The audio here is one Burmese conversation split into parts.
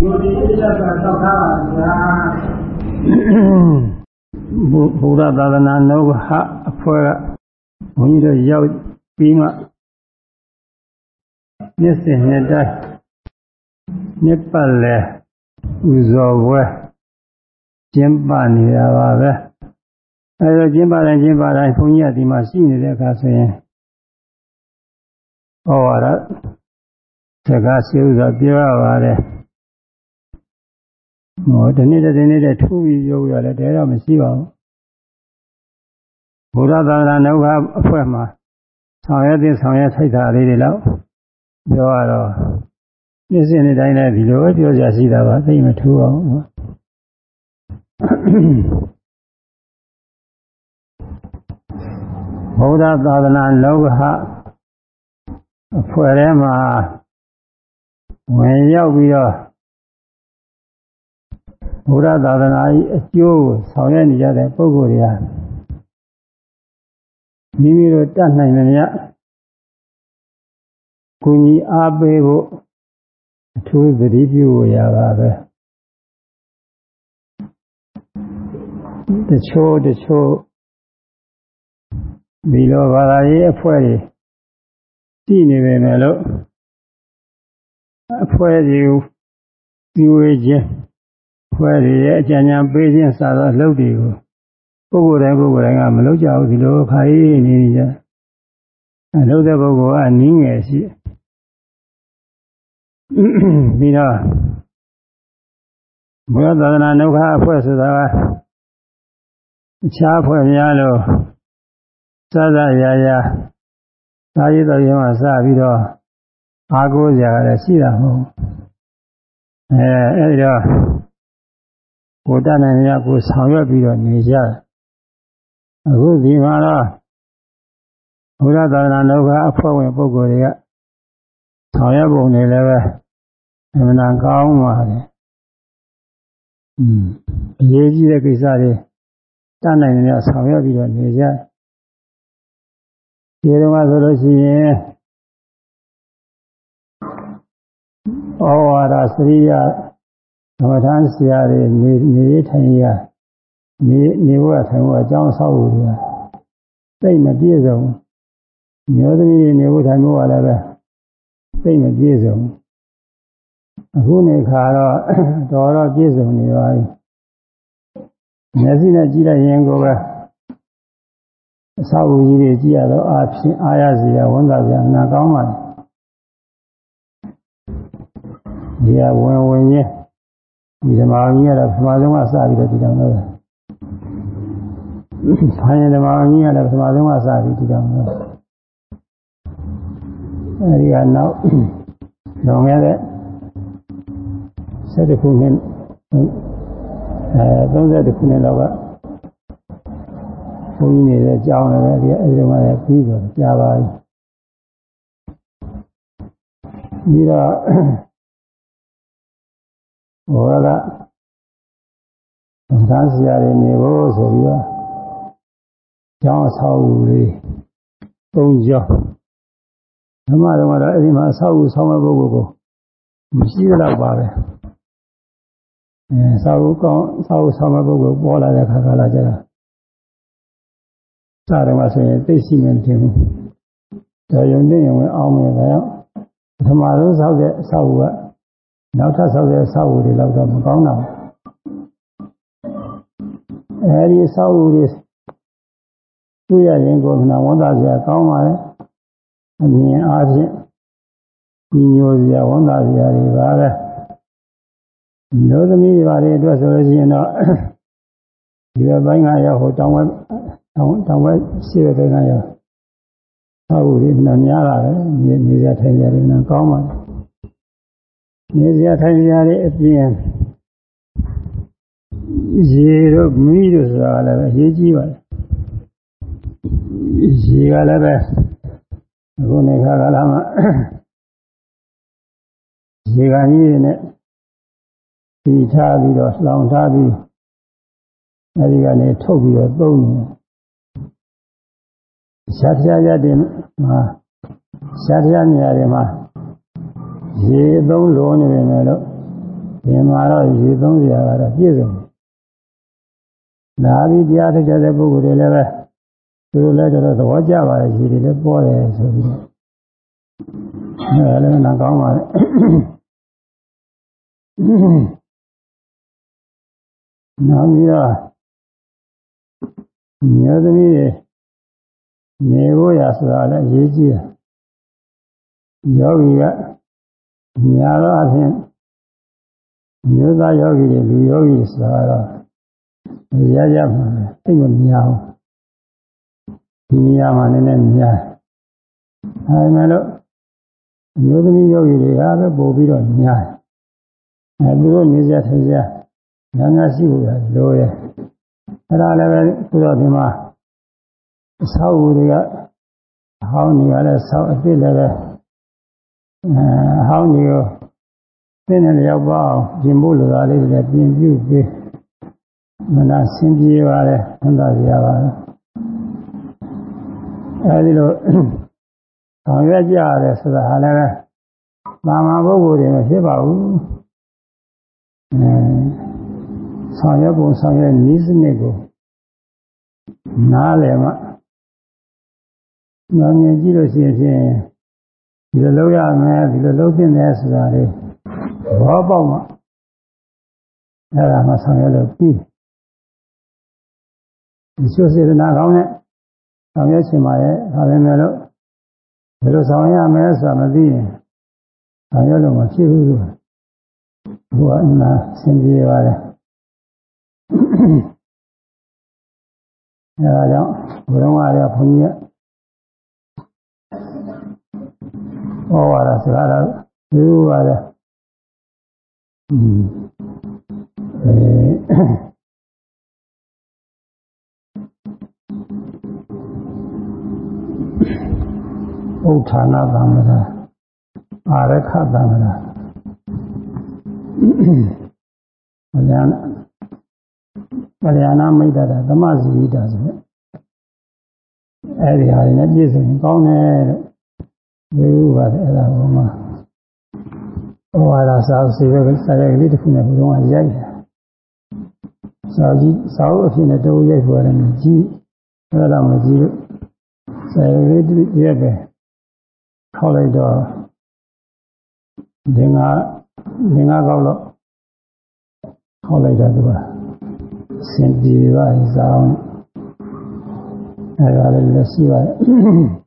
ဒီဒီအရသာသောက်ထားပါဗျာဘုရားသာသနာနှုတ်ဟအဖွဲ့ကဘုန်းကြီးတို့ရောက်ပြီးမှနှစ်စဉ်နှစ်တိုင်းနှစ်ပတ်လဲဥဇော်ပွဲကျင်းပနေတာပါပဲအဲဒါကျင်းပတိုင်းကျင်းပတိုင်းဘုန်းကြီးကဒီမှာရှိနေတဲ့အခါဆိုရင်ဩဝါဒစကားရှိဥစွာပြောရပါတယ် ဟောဒီနေ့ဒီနေ့တည်းထူးပြီးပြောရလဲတဲတော့မရှိပါဘူးဘုရားသာသနာ့ဘအဖွဲ့မှာဆောင်ရွက်တဲ့ဆောင်ရွက်ထိုက်တာလေးတွေတော့ပြောရတော့နေ့စဉ်နေ့တိုင်းလည်းဒီလိုပဲပြောကြရှိတာပါသိမထူးအောင်ဘုရားသာသနာလောကအဖွဲ့ထဲမှာဝင်ရောက်ပြီးတော့ ဘုရားသာသနာ၏အကျိုးကိုဆောင်ရွက်နေကြတဲ့ပုဂ္ဂိုလ်တွေဟာမိမိတို့တတ်နိုင်တယ်မြတ်ကိုကြီးအားပေးဖို့အထူးသတိပြုရပါပဲတချို့တချို့ဒီလိုဘာသာရေးအဖွဲ့တွေကြည့်နေပေမဲ့လို့အဖွဲ့တွေကိုဒီဝေခြင်းအ ဖွဲ့တွေရဲ့အကြံဉာဏ်ပေးခြင်းစသောအလုပ်တွေကိုပုဂ္ဂိုလ်တိုင်းပုဂ္ဂိုလ်တိုင်းကမလုပ်ကြဘူးဒီလိုခါရေးနေကြအလုပ်တဲ့ပုဂ္ဂိုလ်ကနင်းငယ်ရှိပြီးတော့ဘုရားသာသနာနှုတ်ခအဖွဲ့ဆိုတာကအခြားအဖွဲ့များလို့စသရာရာသာရည်တော်ရင်မှာစပြီးတော့အားကိုးကြရတယ်ရှိတာမဟုတ်အဲအဲဒီတော့ ကိုတတ်နိုင်ရကိုဆောင်ရွက်ပြီးတော့နေကြအခုဒီမှာတော့ဘုရားသာသနာတော်ကအဖွဲ့ဝင်ပုဂ္ဂိုလ်တွေကဆောင်ရွက်ပုံတွေလည်းပဲအမှန်တန်ကောင်းပါတယ်อืมအရေးကြီးတဲ့ကိစ္စတွေတတ်နိုင်တယ်ဆောင်ရွက်ပြီးတော့နေကြဒီတော့ဆိုလို့ရှိရင်ဩဝါဒစရိယ သမထမ်းဆရာတွေနေနေထိုင်ရနေနေဘဝထိုင်ဘဝအကြောင်းဆောက်ဖို့တွေကသိမပြည့်စုံမျိုးသမီးတွေနေဘဝထိုင်ဘဝလည်းပဲသိမပြည့်စုံအခုနေခါတော့တော်တော့ပြည့်စုံနေပါပြီမျက်စိနဲ့ကြည့်လိုက်ရင်ကိုပဲအဆောက်အဦကြီးတွေကြည့်ရတော့အာဖြင့်အားရစရာဝန်တာစရာနာကောင်းပါလေဒီကဝင်ဝင်ချင်း ဒီဓမ္မကြီးကတော့ပထမဆုံးကစပြီးတော့ဒီတောင်တော့ဖိုင်ဓမ္မကြီးကတော့ပထမဆုံးကစပြီးဒီတောင်တော့အဲဒီကနောက်လွန်ခဲ့တဲ့7ခုနှစ်အဲ30ခုနှစ်လောက်ကဘုန်းကြီးနေတဲ့ကြောင်းလည်းဒီအဲဒီမှာလည်းပြီးတော့ကြာပါပြီပြီးတော့ ဘောရကသံဃာဆရာတွေနေဖို့ဆိုပြီးတော့ကျောင်းအဆောက်အဦလေးသုံးကျောင်းဓမ္မတော်ကတော့အဲဒီမှာအဆောက်အဦဆောင်းတဲ့ပုဂ္ဂိုလ်ကိုမရှိတော့ပါပဲအဲဆောက်အဦကောင်းဆောက်အဦဆောင်းတဲ့ပုဂ္ဂိုလ်ပေါ်လာတဲ့ခါကလာကြတာစတယ်မှာဆိုရင်သိရှိမှမထင်ဘူးဒါယုံသိရင်ဝင်အောင်မယ်ဒါကြောင့်ပထမဆုံးဆောက်တဲ့အဆောက်အဦက နောက်ထပ်ဆောက်တဲ့အဆောက်အဦတွေတော့မကောင်းတော့အဲဒီအဆောက်အဦတွေတွေ့ရရင်ကိုယ်ကဝန်သားစရာကောင်းပါလေအမြင်အားဖြင့်ဒီညိုစရာဝန်သားစရာတွေပါပဲမျိုးသမီးတွေပါလေအတွက်ဆိုလို့ရှိရင်တော့ဒီဘက်ပိုင်းကရောက်ဟိုတောင်ဝဲတောင်တောင်ဝဲရှိတဲ့ဘက်ကရောက်ဆောက်အဦတွေနှများလာတယ်နေနေစရာထိုင်စရာတွေနှကောင်းပါလေ နေစရာထိုင်စရာတွေအပြင်ရေတို့မီးတို့ဆိုတာလည်းအရေးကြီးပါတယ်ရေကလည်းပဲအခုနေခါကာလမှာရေကန်ကြီးနဲ့ဒီထားပြီးတော့လောင်ထားပြီးအဲဒီကနေထုတ်ပြီးတော့သုံးနေရှားဖျားရတဲ့မှာရှားဖျားနေရာတွေမှာ ရေသုံးလုံးနေပေမဲ့လို့ဒီမှာတော့ရေသုံးစရာကတော့ပြည့်စုံတယ်။ဒါပြီးတရားထုတ်ကြတဲ့ပုဂ္ဂိုလ်တွေလည်းပဲသူတို့လည်းတော့သဘောကျပါတယ်ရေတွေလည်းပေါ်တယ်ဆိုပြီးတော့အဲလည်းနာကောင်းပါလေ။နောက်ပြီးတော့မျိုးသမီးတွေနေဖို့ရဆိုတာလည်းအရေးကြီးတယ်ယောဂီက ညာတော့အဖြစ်မျိုးသားယောဂီတွေလူယောဂီဆိုတာတော့ရရမှာသိမများဘူးဒီနေရာမှာနည်းနည်းများအဲဒါလို့မျိုးသမီးယောဂီတွေကပဲပို့ပြီးတော့များအဲသူတို့နေကြထိုင်ကြငါးငါးရှိဖို့လိုတယ်အဲဒါလည်းပဲခုတော့ဒီမှာအဆောက်အဦတွေကဟောင်းနေရတဲ့ဆောက်အစ်စ်လည်းပဲ အဲဟောင်းနေရောသင်တဲ့ရောက်ပါအောင်ပြင်ဖို့လိုတာလေးတွေလည်းပြင်ပြုပေးမနာဆင်းပြေပါလေသံသာစရာပါလေအဲဒီလိုဆောင်ရွက်ကြရတယ်ဆိုတာဟာလည်းသာမန်ပုဂ္ဂိုလ်တွေမဖြစ်ပါဘူးအဲဆောင်ရွက်ပုံဆောင်ရွက်နည်းစနစ်ကိုနားလည်မှညောင်မြင်ကြည့်လို့ရှိရင် ဒီလိုလုပ်ရမယ်ဒီလိုလုပ်သင့်တယ်ဆိုတာလေးဘောပေါက်မှအဲ့ဒါမှဆောင်ရွက်လို့ပြီးဒီချိုးစေတနာကောင်းနဲ့ဆောင်ရွက်ချင်ပါရဲ့ဒါပဲမဲ့လို့ဘယ်လိုဆောင်ရမလဲဆိုတာမသိရင်ဆောင်ရွက်လို့မဖြစ်ဘူးလို့ဘုရားအနာဆင်ပြေပါလေအဲဒါကြောင့်ဘုရားကလည်းဘုန်းကြီး ဟောပါတာစကားတော့ဒီလိုပါလေอืมအဲဥဋ္ဌာဏသံဃာအာရခသံဃာမလျာဏမလျာဏမိတ်တာသမဇီဝိတာဆိုအဲ့ဒီဟာတွေနဲ့ပြည့်စုံကောင်းတယ်လို့ ဝေဥပါတယ်အဲ့ဒါဘုံမှာဩဝါဒစာအုပ်စီပဲစာရိုက်ကလေးတစ်ခုနဲ့ဘုံကရိုက်တယ်စာကြီးစာအုပ်အဖြစ်နဲ့တိုးရိုက်ပေါ်တယ်မကြည့်အဲ့ဒါမကြည့်လို့စာရိုက်ကလေးတစ်ရက်ပဲခေါက်လိုက်တော့ဒီငါဒီငါကောက်တော့ခေါက်လိုက်တာသူကစင်ပြေပါစာအုပ်အဲ့ဒါလည်းလက်ရှိပါတယ်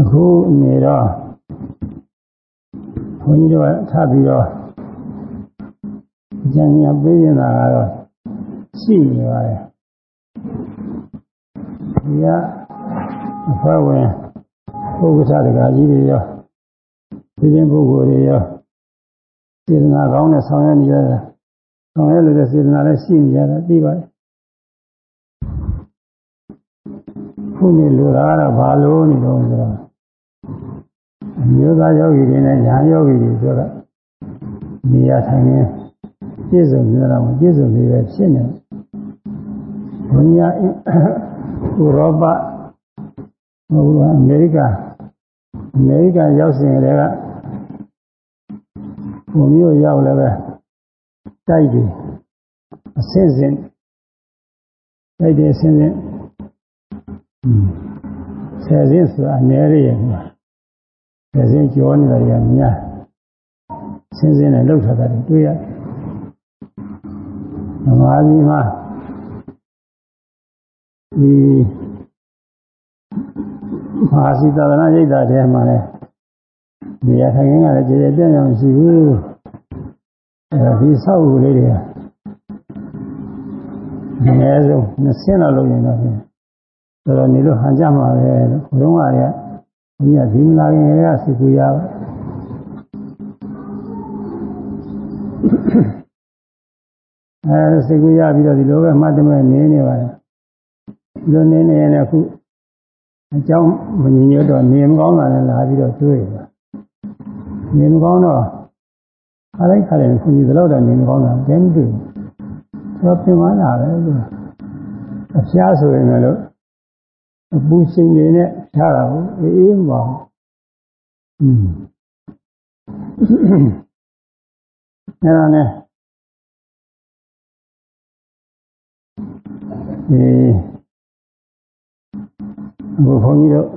အခုနေတော့ဘုန်းကြီးတို့ကထပ်ပြီးတော့ဉာဏ်ဉာဏ်ပေးနေတာကတော့ရှိနေပါတယ်ဒီကအဖဝင်ပုဂ္ဂဋ္ဌတကာကြီးတွေရောဒီရင်ပုဂ္ဂိုလ်တွေရောစေတနာကောင်းနဲ့ဆောင်ရွက်နေကြတာဆောင်ရွက်လို့တဲ့စေတနာလည်းရှိနေကြတာသိပါတယ် ခုနေလူသားကတော့ဘာလို့နေတော့ဆိုတော့အမျိုးသားယောဂီတွေနဲ့ညာယောဂီတွေဆိုတော့နေရာထိုင်နေပြည့်စုံနေတာမပြည့်စုံသေးပဲဖြစ်နေဘုရားဥရောပဟိုအမေရိကအမေရိကန်ရောက်စဉ်တည်းကဘုံမျိုးရောက်လည်းပဲတိုက်တယ်အစင်းစင်းတိုက်တယ်အစင်းစင်း ဆယ်စင်းဆိုတာအနေရရဲ့ဆယ်စင်းကြောနေတာတွေကများစင်းစင်းနဲ့လှုပ်ထားတာတွေ့ရတယ်။ဓမ္မကြီးမှာဒီမဟာစီသာသနာ့ရိပ်သာထဲမှာလည်းနေရာထိုင်ခင်းကလည်းကြည်ကြည်ပြန့်ပြန့်ရှိဘူး။အဲဒီဆောက်အဦလေးတွေအနည်းဆုံး20လောက်လုပ်ရင်တော့ ဆိုတော့နေလို့ဟန်ကြမှာပဲလို့ဘုရားကလည်းဘုရားဒီမလာခင်ကစီကူရပါအဲစိတ်ကူရပြီးတော့ဒီလိုပဲမှတ်တယ်မဲ့နေနေပါလားဒီလိုနေနေရင်အခုအကြောင်းမမြင်ရတော့နေမကောင်းတာလည်းလာပြီးတော့တွေးရနေမကောင်းတော့ခါလိုက်ခါလိုက်ခွန်ကြီးဘယ်တော့နေမကောင်းတာတင်းတူဆိုတော့ပြင်မလာပဲလို့အဖျားဆိုရင်လည်း အပူရှင်နေနဲ့ထားတာကိုအေးမပါဘူးอืมအဲ့ဒါနဲ့ဒီဘုန်းကြီးတို့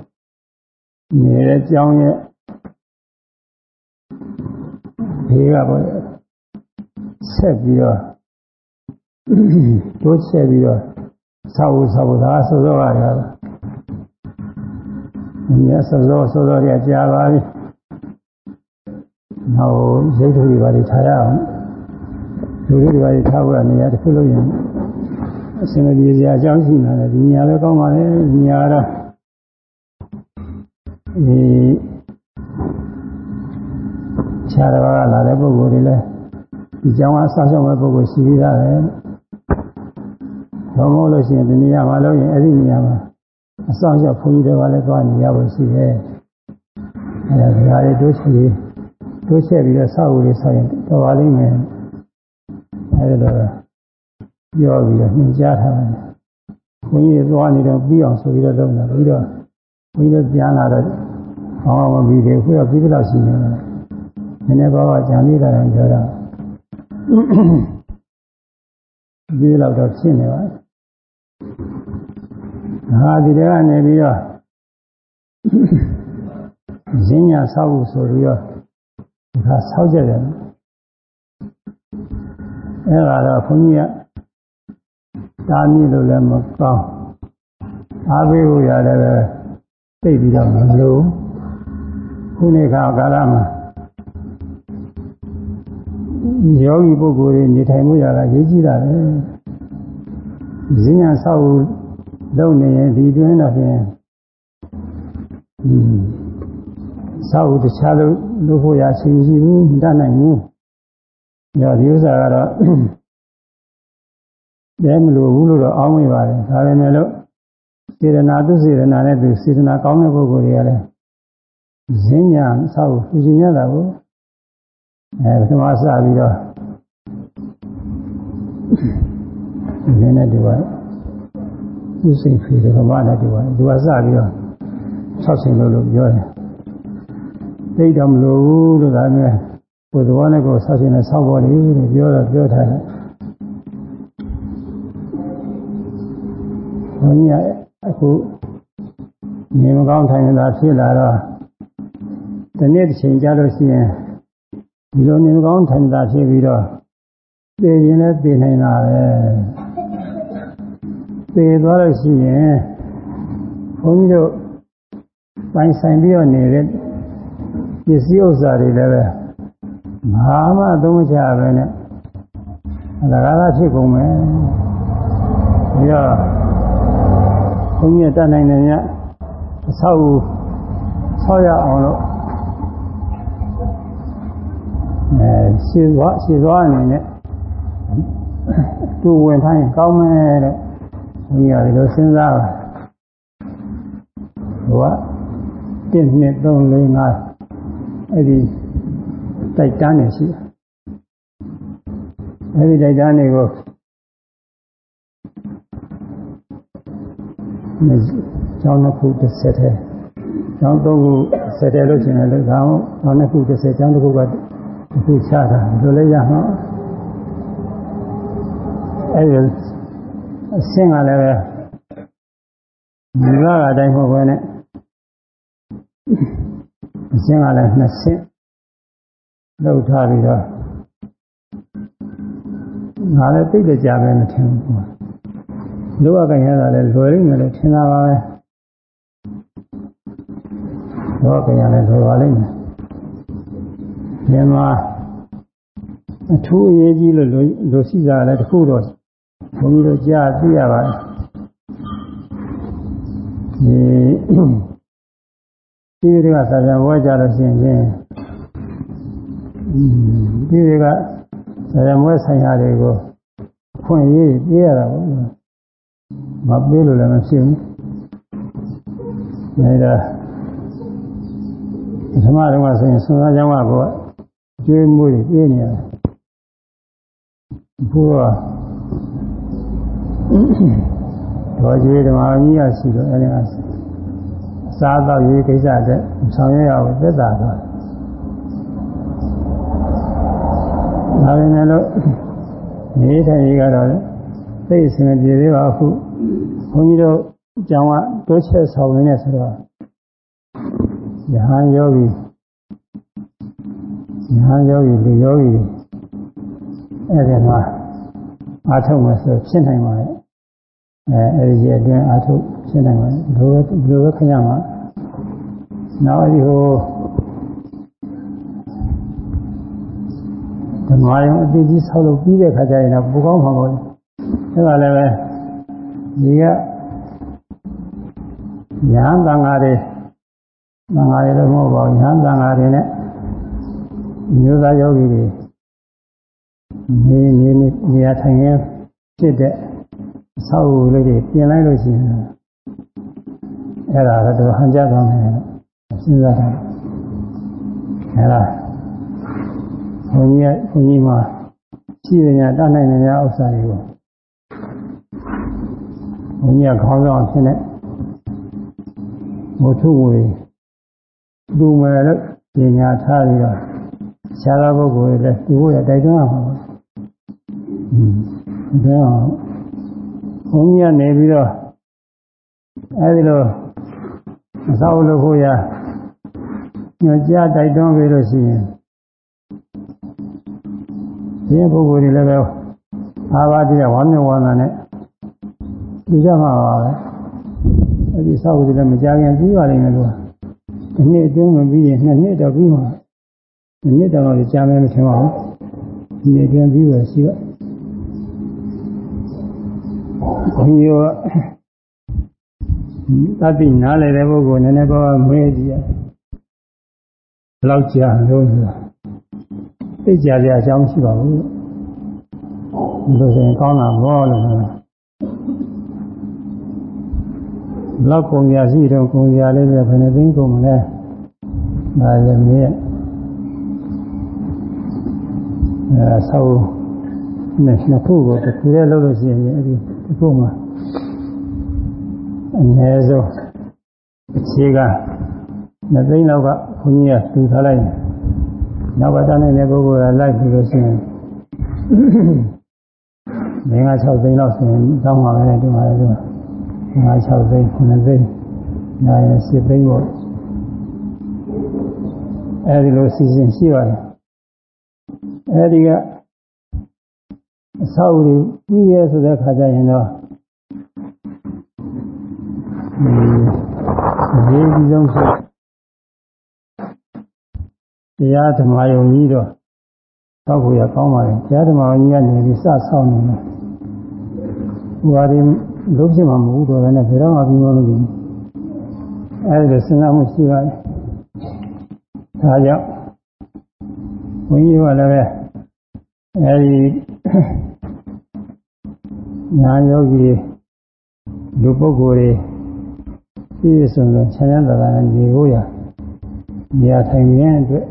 နေတဲ့ကြောင်းရဲ့ဘေးကပေါ့ဆက်ပြီးတော့တိုးဆက်ပြီးတော့ဆောက်ဖို့ဆောက်ဖို့ဒါဆိုတော့ရတယ်။ မြတ်စောစောစောစောရကြာပါပြီ။နောက်ရုပ်ထုတွေပါတွေထားရအောင်။ရုပ်ထုတွေပါတွေထားဖို့နေရာတစ်ခုလို့ရင်အစင်ပြေစရာအကြောင်းရှိနေတယ်ဒီနေရာလည်းကောင်းပါလေဒီနေရာတော့ဒီခြားတော်ကလာတဲ့ပုဂ္ဂိုလ်တွေလည်းဒီကြောင်းအဆောက်အအုံမဲ့ပုဂ္ဂိုလ်ရှိပြီးသားပဲ။တော့မဟုတ်လို့ရှိရင်ဒီနေရာမှာလို့ရင်အဲ့ဒီနေရာမှာ အဆောင်ရောက်ဘုန်းကြီးတွေကလည်းသွားနေရဖို့ရှိတယ်။အဲဒါဒီဟာတွေတိုးချပြီးတိုးချက်ပြီးတော့ဆောက်ဦးလေးဆောက်ရင်တော်ပါလိမ့်မယ်။အဲဒီတော့ပြောပြီးတော့ညွှန်ကြားထားတယ်။ဘုန်းကြီးသွားနေတော့ပြီးအောင်ဆိုပြီးတော့လုပ်နေတာပြီးတော့ဘုန်းကြီးတို့ပြန်လာတော့ဘောင်းအောင်ပြီးတယ်ခုတော့ပြီးတော့ရှိနေတယ်။နည်းနည်းပါးပါးကြံနေတာတော့ပြောတော့ပြီးတော့တော့ဖြစ်နေပါ ဟာဒီတည်းကနေပြီးတော့ဈဉ္ညာဆောက်ဖို့ဆိုပြီးတော့ဒီခါဆောက်ကြတယ်အဲ့ဒါတော့ခွန်ကြီးကတာမီးလို့လည်းမကောင်းအားပေးဖို့ရတယ်ပဲသိပြီးတော့မလို့ခုနေ့ခါကာလမှာယောဂီပုဂ္ဂိုလ်တွေနေထိုင်မှုရတာရေးကြည့်တာပဲဈဉ္ညာဆောက်ဖို့ လုပ်နေရင်ဒီတွင်းတော့ဖြင့်ဆောက်တခြားလို့လုပ်ဖို့ရရှိရှိဘူးမတတ်နိုင်ဘူး။ဒါဒီဥစ္စာကတော့တဲမလို့ဘူးလို့တော့အောင်းမိပါတယ်။ဒါပေမဲ့လို့စေတနာသူစေတနာနဲ့သူစေတနာကောင်းတဲ့ပုဂ္ဂိုလ်တွေကလည်းဈဉ္ညာဆောက်လူရှင်ရတာကိုအဲပထမစပြီးတော့ဒီနေ့တူပါ ဥစိတ်ဖေကဘာနဲ့တူပါသူကစပြီးတော့ဆောက်ရှင်လို့လို့ပြောတယ်သိတော့မလို့ဘူးလို့ဒါမျိုးကိုယ်တော်နဲ့ကိုယ်ဆောက်ရှင်နဲ့ဆောက်ပေါ်လေလို့ပြောတော့ပြောထားတယ်ဘုန်းကြီးကအခုနေမကောင်းထိုင်နေတာဖြစ်လာတော့ဒီနေ့တစ်ချိန်ကြာလို့ရှိရင်ဒီလိုနေမကောင်းထိုင်နေတာဖြစ်ပြီးတော့သိရင်လည်းသိနိုင်တာပဲ သေသွားလို့ရှိရင်ဘုန်းကြီးတို့ပိုင်ဆိုင်ပြီးတော့နေတဲ့ပစ္စည်းဥစ္စာတွေလည်းပဲဘာမှသုံးမချပဲနဲ့အလကားဖြစ်ကုန်မယ်ပြီးတော့ဘုန်းကြီးတတ်နိုင်တယ်ညအဆောက်အဦဆောက်ရအောင်လို့အဲရှင်းသွားရှင်းသွားအနေနဲ့သူဝင်ထိုင်းကောင်းမယ်တဲ့ ဘုရားဒီလိုစဉ်းစားပါဘုရား1 2 3 4 5အဲ့ဒီတိုက်တန်းနေရှိအဲ့ဒီတိုက်တန်းတွေကိုကျောင်းတစ်ခုတစ်ဆက်ထဲကျောင်းသုံးခုဆက်တယ်လို့ရှင်လည်းခေါင်းကျောင်းတစ်ခုတစ်ဆက်ကျောင်းတစ်ခုကတစ်ခုချတာဒီလိုလည်းရမှာအဲ့ဒီ အဆင့်ကလည်းပဲမိဘကအတိုင်းမဟုတ်ဘဲနဲ့အဆင့်ကလည်းနှစ်ဆင့်လောက်ထားပြီးတော့ငါလည်းသိတဲ့ကြပဲမထင်ဘူးလောကကံရတာလည်းလွယ်လိမ့်မယ်လို့ထင်တာပါပဲလောကကံရလည်းလွယ်ပါလိမ့်မယ်ဒီမှာအထူးအရေးကြီးလို့လိုရှိတာလည်းတခုတော့ ဘုန်းကြီးတို့ကြားသိရပါတယ်ဒီဒီတွေကဆရာဘွားကြလို့ရှိရင်ဒီတွေကဆရာမွဲဆိုင်ရာတွေကိုဖွင့်ရေးပေးရတာပေါ့မပေးလို့လည်းမဖြစ်ဘူးဒါပထမတော့ဆိုရင်ဆွမ်းသားကြောင်းကကျွေးမှုတွေပေးနေရတယ်ဘုရား တော်ကြီးဓမ္မကြီးရရှိတော့အဲဒီကစားတော့ရေးကိစ္စတဲ့ဆောင်ရွက်ရအောင်သက်သာသွားဒါပေမဲ့လို့နေထိုင်ရေးကတော့သိအစဉ်ပြေသေးပါအခုဘုန်းကြီးတို့ကျောင်းကတိုးချက်ဆောင်နေဆိုတော့ယဟန်ယောဂီယဟန်ယောဂီလူယောဂီအဲ့ဒီမှာအားထုတ်မှဆိုဖြစ်နိုင်ပါလေ အဲအဲ့ဒီအတွင်းအားထုတ်ဖြစ်နိုင်ပါလေဘယ်လိုဘယ်လိုခရမှာနောက်ဒီဟိုဓမ္မယုံအတိကြီးဆောက်လို့ပြီးတဲ့ခါကျရင်တော့ပူကောင်းမှာပေါ့လေအဲ့ဒါလည်းပဲဒီကညာတန်ဃာတွေတန်ဃာတွေလည်းမဟုတ်ပါဘူးညာတန်ဃာတွေနဲ့မျိုးသားယောဂီတွေနေနေနေရာထိုင်ရဖြစ်တဲ့အ ဆောက်အဦလေးတွေပြင်လိုက်လို့ရှိရင်အဲ့ဒါတော့ဟန်ကြကောင်းတယ်စဉ်းစားတာအဲ့ဒါဘုန်းကြီးကဘုန်းကြီးမှာရှိရညာတတ်နိုင်တဲ့ဥစ္စာတွေကိုဘုန်းကြီးကခေါင်းဆောင်ဖြစ်နေမို့ထုဝေလူမယ်လို့ပညာထားပြီးတော့ဆရာတော်ပုဂ္ဂိုလ်တွေလည်းဒီဘုရားတိုက်တွန်းရမှာပါ။ဟွန်းဒါ ဘုန်းကြီးကနေပြီးတော့အဲဒီလိုအသောလို့ဖို့ရညကြားတိုက်တွန်းပြီးလို့ရှိရင်ဒီပုဂ္ဂိုလ်တွေလည်းပဲအာဘာတိကဝမ်းမြောက်ဝမ်းသာနဲ့ဒီကြမှာပါပဲအဲဒီသောက်ကြီးလည်းမကြခင်ပြီးပါလိမ့်မယ်လို့ဒီနေ့အတွင်းမပြီးရင်နှစ်နှစ်တော့ပြီးမှာဒီနေ့တော့ကြာမယ်မထင်ပါဘူးဒီနေ့အတွင်းပြီးရရှိတော့ ဘုန်းကြီးကတတိနားလေတဲ့ပုဂ္ဂိုလ်နည်းနည်းတော့မေးကြည့်ရဘယ်လောက်ကြာလို့ဆိုတာသိကြကြအကြောင်းရှိပါဘူးလို့ဆိုရင်ကောင်းတာဘောလို့ဆိုတာလောက်ကုန်ရရှိတော့ကုန်ရလေးပဲဘယ်နှသိန်းကုန်မလဲဒါလည်းမေးအဲဆောက်နဲ့နှစ်ခုကိုတစ်ခုတည်းလုပ်လို့ရှိရင်အဲ့ဒီ တစ်ခုမှာအနည်းဆုံးအခြေကနှစ်သိန်းလောက်ကဘုန်းကြီးကတူထားလိုက်တယ်နောက်ကတန်းနေတဲ့ပုဂ္ဂိုလ်ကလိုက်ပြီးလို့ရှိရင်ငါး6သိန်းလောက်ဆိုရင်တောင်းပါမယ်ဒီမှာလည်းငါး6သိန်း9သိန်းညာရင်10သိန်းပေါ့အဲဒီလိုစီစဉ်ရှိပါတယ်အဲဒီက အဆောက်အဦပြီးရဲဆိုတဲ့ခါကျရင်တော့ဒီရေးပြီးဆုံးဆိုတရားဓမ္မယုံကြီးတော့သောက်ဖို့ရကောင်းပါလေတရားဓမ္မယုံကြီးကနေပြီးစဆောက်နေတယ်ဟိုဟာဒီလုံးဖြစ်မှာမဟုတ်တော့လည်းဘယ်တော့မှပြီးမလို့ဘူးအဲဒီလိုစဉ်းစားမှုရှိပါတယ်ဒါကြောင့်ဘုန်းကြီးကလည်းပဲအဲဒီ ညာယောဂီလူပုဂ္ဂိုလ်တွေပြည့်စုံလို့ဆန်းရဲသာသာနဲ့နေဖို့ရနေရာထိုင်ရင်းအတွက်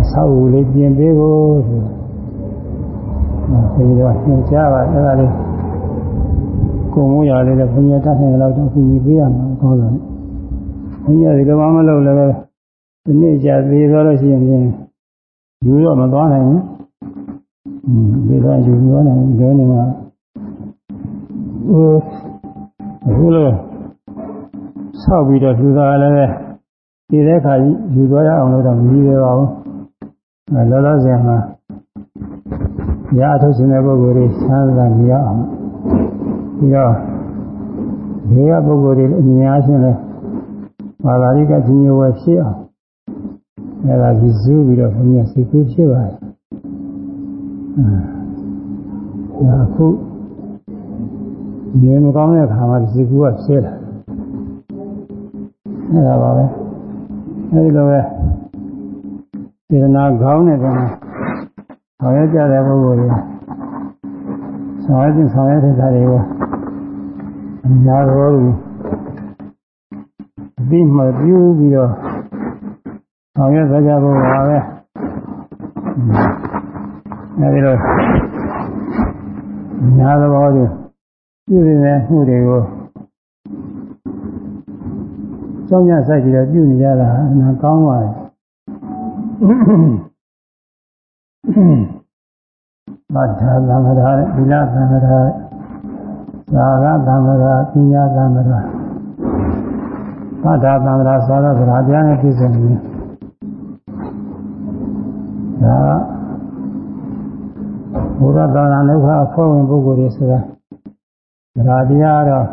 အဆောက်အဦလေးပြင်ပေးဖို့ဆိုပြီးတော့ညွှန်ကြားပါအဲ့ဒါလေးကိုမိုးရလေးလည်းဘုရားတတ်နိုင်တော့တော့ပြင်ပေးရမှာကောင်းတယ်ဘုရားဒီလိုမှမလုပ်လည်းဒီနေ့ကြာသေးသွားလို့ရှိရင်ယူတော့မသွားနိုင်ဘူး။อืม ဒီတော့ယူပြောနိုင်တယ်နေမှာဟိုအခုလို့ဆောက်ပြီးတော့လူသားလည်းပဲဒီတဲ့ခါယူသွားရအောင်လို့တော့မကြီးရပါဘူး။အဲလောလောဆယ်မှာရအထုတ်ရှင်တဲ့ပုဂ္ဂိုလ်တွေဆန်းသာမြင်အောင်ပြီးတော့ဒီကပုဂ္ဂိုလ်တွေအများချင်းလဲဘာသာရိကကြီးညိုဝဲဖြစ်အောင်အဲဒါကြီးစုပြီးတော့ဘုရားစိတ်ကူးဖြစ်ပါတယ် အဲအခုဒီမကောင်းတဲ့ခါမှာစိတ်ကူးကဖြစ်လာအဲဒါပါပဲအဲဒီလိုပဲစေတနာကောင်းတဲ့ကံဆောင်ရွက်ကြတဲ့ပုဂ္ဂိုလ်တွေဆောင်ရွက်ခြင်းဆောင်ရွက်တဲ့ဓာတ်တွေကိုအများတော်လူပြီးမှပြုပြီးတော့ဆောင်ရွက်ကြဖို့ပါပဲ အဲဒီလိုညာသဘောတွေပြုနေတဲ့မှုတွေကိုကြောင်းညဆိုင်ပြီးတော့ပြုနေကြတာအနာကောင်းပါလေမထာသံဃာသီလသံဃာသာရသံဃာပညာသံဃာမထာသံဃာသာရသရာတရားနဲ့ပြည့်စုံနေဒါ ဘုရားသာသနာ့ခါအဖွဲ့ဝင်ပုဂ္ဂိုလ်တွေဆိုတာသရာတရားတော့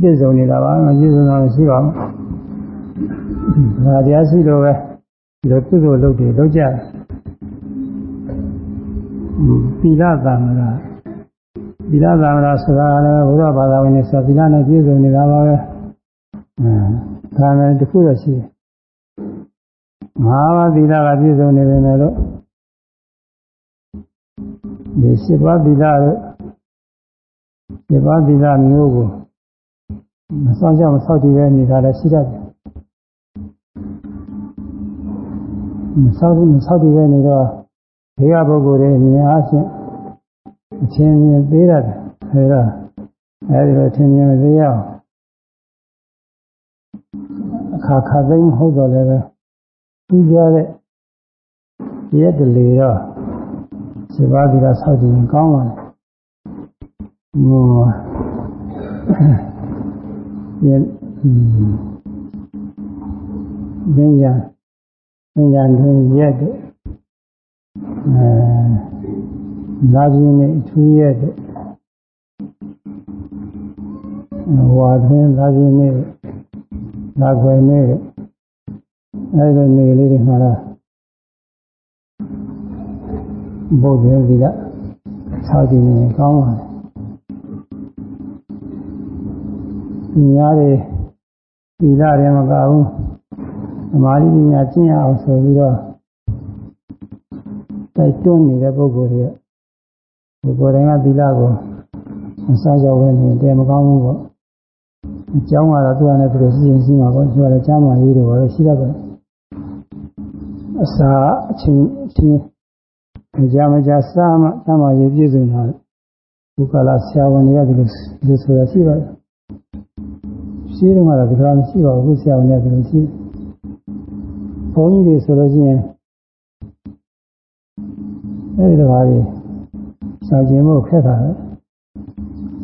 ပြည့်စုံနေတာပါမပြည့်စုံတာမရှိပါဘူးသရာတရားရှိလို့ပဲဒီလိုကုသိုလ်လုပ်တွေလုပ်ကြတယ်သီလသံဃာသီလသံဃာဆိုတာလည်းဘုရားဘာသာဝင်တွေဆိုသီလနဲ့ပြည့်စုံနေတာပါပဲအဲဒါနဲ့တခုတော့ရှိတယ်ငါးပါးသီလကပြည့်စုံနေတယ်လို့ ဒီရှိပါသီလတို့ရှိပါသီလမျိုးကိုမဆောင်ကြမဆောက်တည်တဲ့အနေထားလည်းရှိတတ်တယ်မဆောက်မဆောက်တည်တဲ့နေတော့ဘေးကပုဂ္ဂိုလ်တွေမြင်အားဖြင့်အချင်းမြင်သေးတယ်အဲဒါအဲဒီလိုထင်မြင်မသေးရအောင်အခါခါသိမ်းဟုတ်တော့လည်းပဲပြီးကြတဲ့ရက်တလေတော့ စေပါးဒီကဆောက်ကြည့်ရင်ကောင်းပါလေ။ဟိုရဲ့ဘင်းညာဘင်းညာတွင်ရက်တဲ့အဲလာပြင်းနဲ့ထူးရက်တဲ့ဟွာတွင်လာပြင်းနဲ့လာခွေနဲ့အဲလိုနေလေးတွေမှာတော့ ဘုရားဒီကဆောက်ကြည့်ရင်ကောင်းပါလေညာတွေသီလတွေမကဘူးသမာဓိပညာကျင့်အောင်ဆိုပြီးတော့တိုက်တွန်းနေတဲ့ပုဂ္ဂိုလ်တွေပုဂ္ဂိုလ်တိုင်းကသီလကိုမစားကြဘဲနေတယ်မကောင်းဘူးပေါ့အကြောင်းကတော့သူကလည်းသူတို့ရှိရင်ရှိမှာပေါ့သူကလည်းကြားမှရေးတယ်ပေါ့ရှိတတ်ပါအစာအချင်းအချင်း ကြာမကြာစားမှတမ်းမှရေးပြည့်စုံတာဘုကလာဆရာဝန်တွေကဒီလိုဒီလိုဆိုတာရှိပါတယ်ရှိတယ်မှာတော့ဒီလိုမရှိပါဘူးဆရာဝန်တွေကဒီလိုရှိဘုန်းကြီးတွေဆိုလို့ရှိရင်အဲဒီလိုပါလေစာကျင်မှုခက်တာပဲ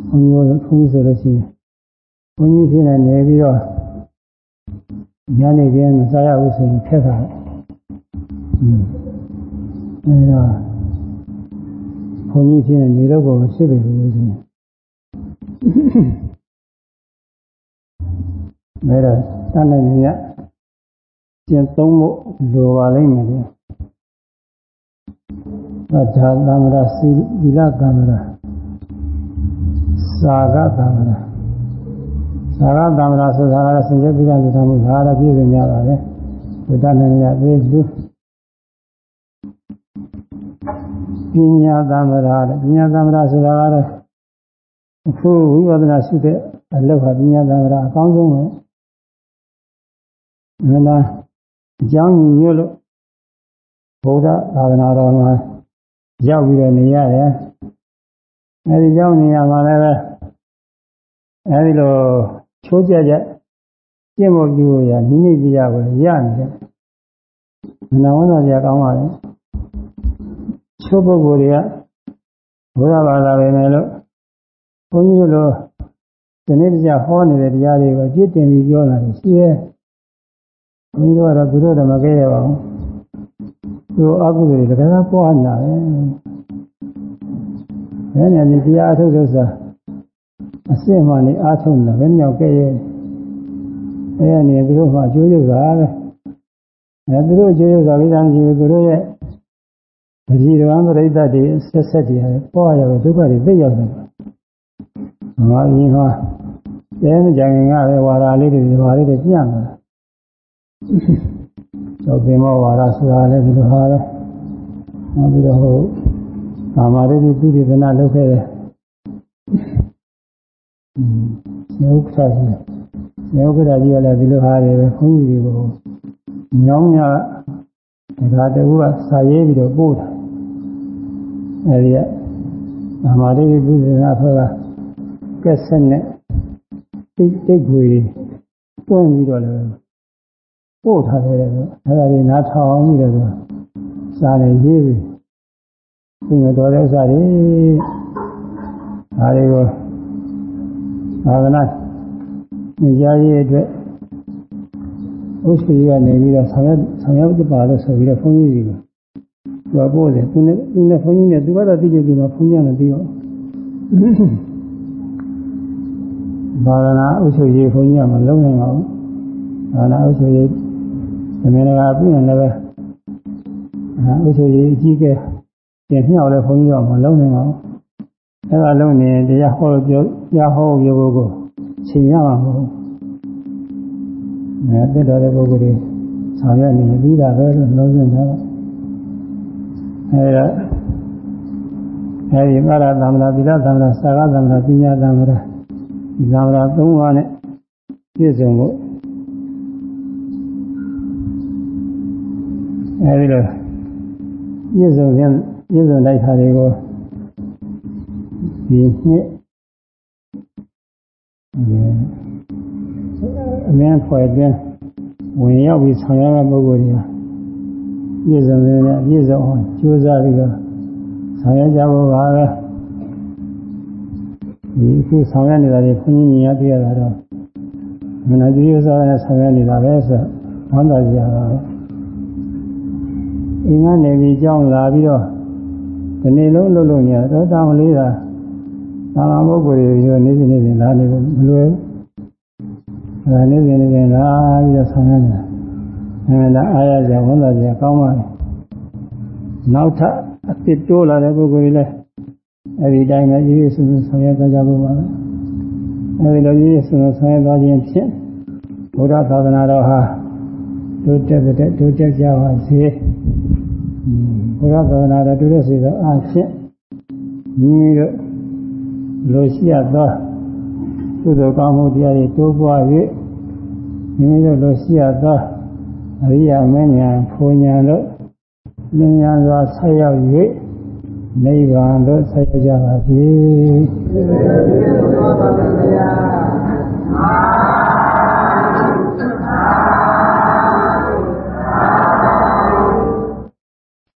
ဘုန်းကြီးတို့ဘုန်းကြီးဆိုလို့ရှိရင်ဘုန်းကြီးဖြစ်နေနေပြီးတော့ညနေခင်းမစားရဘူးဆိုရင်ခက်တာอืม အဲတော့ဘုန်းကြီးဖြစ်နေနေတော့ကိုဖြစ်ပြီလို့ဆိုရင်မဲတော့တတ်နိုင်ရကျင့်သုံးဖို့လိုပါလိမ့်မယ်လေသတ္ထာသံဃာသီလသံဃာသာဂသံဃာသာဂသံဃာဆိုတာကစင်ကြယ်ပြီးတာလူတော်မူဒါရပြည့်စုံကြပါလေဝိတ္တနိုင်ရပြေလူ ပညာသံဃာတဲ့ပညာသံဃာဆိုတာကတော့အခုဝိပဿနာရှိတဲ့အလုပ်ဟာပညာသံဃာအကောင်းဆုံးပဲမလားအကြောင်းညွှန်လို့ဘုရားသာသနာတော်မှာရောက်ပြီးတော့နေရတယ်အဲဒီရောက်နေရမှာလည်းပဲအဲဒီလိုချိုးကြကြကျင့်ဖို့ပြုရနိမ့်ပြရကိုရနေတယ်မနာဝန်တော်ကြကောင်းပါလေ ချိုးပုဂ္ဂိုလ်တွေကဘုရားဘာသာပဲမယ်လို့ဘုန်းကြီးတို့လိုဒီနေ့တည်းဟောနေတဲ့တရားတွေကိုကြည့်တင်ပြီးပြောတာရှိရဲ့ဘုန်းကြီးတို့ကတော့သူတို့တော့မကဲရပါဘူးသူအကုသိုလ်တွေတကယ်ပွားနေတာပဲဘယ်နဲ့ဒီတရားအထုတ်လို့ဆိုအစစ်မှနေအားထုတ်နေတာဘယ်မြောက်ကဲရဲ့အဲအနေသူတို့မှအကျိုးရုပ်တာပဲအဲသူတို့အကျိုးရုပ်တာကိစ္စမရှိဘူးသူတို့ရဲ့ ဒီရံပရိသတ်တွေဆက်ဆက်တွေပွားရတော့ဒုက္ခတွေသိရောက်တယ်။ငါအရင်ကအဲမကြခင်ကပဲဝါဒလေးတွေဝါလေးတွေပြန့်လာတာ။သောပင်မောဝါဒဆိုတာလည်းဒီလိုဟာပဲ။နောက်ပြီးတော့ဟိုကာမရိတိပိဋိဒနာလုပ်ခဲ့တယ်။အင်းဇေဥက္ခရာကြီးဇေဥက္ခရာကြီးကလည်းဒီလိုဟာတွေပဲခွန်ကြီးတွေကိုညောင်းညဒါကတူကစာရေးပြီးတော့ပို့တာ။ အဲဒီကကာမရိတိပိဋိဒနာဖွဲ့ကကက်ဆက်နဲ့တိတ်တိတ်ခွေတွန်းပြီးတော့လည်းပို့ထားတယ်လေအဲ့ဒါကြီးနားထောင်ပြီးတော့စာနဲ့ရေးပြီးဒီမတော်တဲ့ဥစ္စာတွေဒါတွေကိုသာသနာ့ညကြားရေးအတွက်ဥစ္စာကြီးကနေပြီးတော့ဆောင်ရွက်ဆောင်ရွက်ပါလို့ဆိုပြီးတော့ဘုန်းကြီးကြီးက သူကပို့တယ်သူနဲ့သူနဲ့ဘုန်းကြီးနဲ့သူကတော့သိကြတယ်မှာဘုန်းကြီးကလည်းပြီးတော့ဘာဝနာဥစ္စာကြီးဘုန်းကြီးကမလုံးနိုင်ပါဘူးဘာဝနာဥစ္စာကြီးသမင်္ဂလာပြည့်ရင်လည်းပဲအဲဥစ္စာကြီးအကြီးကဲပြင်မြောက်လဲဘုန်းကြီးကမလုံးနိုင်ပါဘူးအဲ့ဒါလုံးနေတရားဟောပြောတရားဟောပြောဖို့ကိုချိန်ရမှာမဟုတ်ဘူးအဲတက်တော်တဲ့ပုဂ္ဂိုလ်တွေဆောင်ရွက်နေပြီးတာပဲလို့လုံးစင်ထား အဲဒါအဲဒီမာရသမ္မာပိရသမ္မာစာကသမ္မာပညာသမ္မာဒီသမ္မာသုံးပါးနဲ့ပြည့်စုံဖို့အဲဒီလိုပြည့်စုံခြင်းပြည့်စုံလိုက်တာတွေကိုဒီနှစ်အမြင်ဖွယ်တွင်ဝင်ရောက်ပြီးဆောင်ရွက်တဲ့ပုဂ္ဂိုလ်တွေ ပြည့်စုံတဲ့ပြည့်စုံအောင်ကြိုးစားပြီးတော့ဆောင်ရွက်ကြဖို့ပါပဲဒီအခုဆောင်ရွက်နေတာတွေခွန်ကြီးညီရပြရတာတော့မနာကြည့်ရစားနဲ့ဆောင်ရွက်နေတာပဲဆိုဝမ်းသာကြရတာပဲအင်းကနေပြီးကြောင်းလာပြီးတော့ဒီနေ့လုံးလှုပ်လို့နေရတော့တောင်းလေးတာသာမပုဂ္ဂိုလ်တွေရောနေ့စဉ်နေ့စဉ်လာနေလို့မလွယ်ဘူးအဲနေ့စဉ်နေ့စဉ်လာပြီးတော့ဆောင်ရွက်နေတာ အဲဒါအားရကြဝမ်းသာကြကောင်းပါလေနောက်ထပ်အစ်စ်တိုးလာတဲ့ပုဂ္ဂိုလ်တွေလည်းအဲဒီတိုင်းပဲရေးရေးဆွဆွဆောင်ရွက်ကြဖို့ပါပဲအဲဒီလိုရေးရေးဆွဆွဆောင်ရွက်သွားခြင်းဖြင့်ဘုရားသာသနာတော်ဟာတိုးတက်တဲ့တိုးတက်ကြပါစေဘုရားသာသနာတော်တိုးတက်စေသောအားဖြင့်မိမိတို့လိုရှိရသောကုသိုလ်ကောင်းမှုတရားတွေတိုးပွား၍မိမိတို့လိုရှိရသော အရိယာမင်းညာဖူညာတို့ဉာဏ်ညာစွာဆက်ရောက်၍နိဗ္ဗာန်တို့ဆက်ရောက်ကြပါစေ။အာ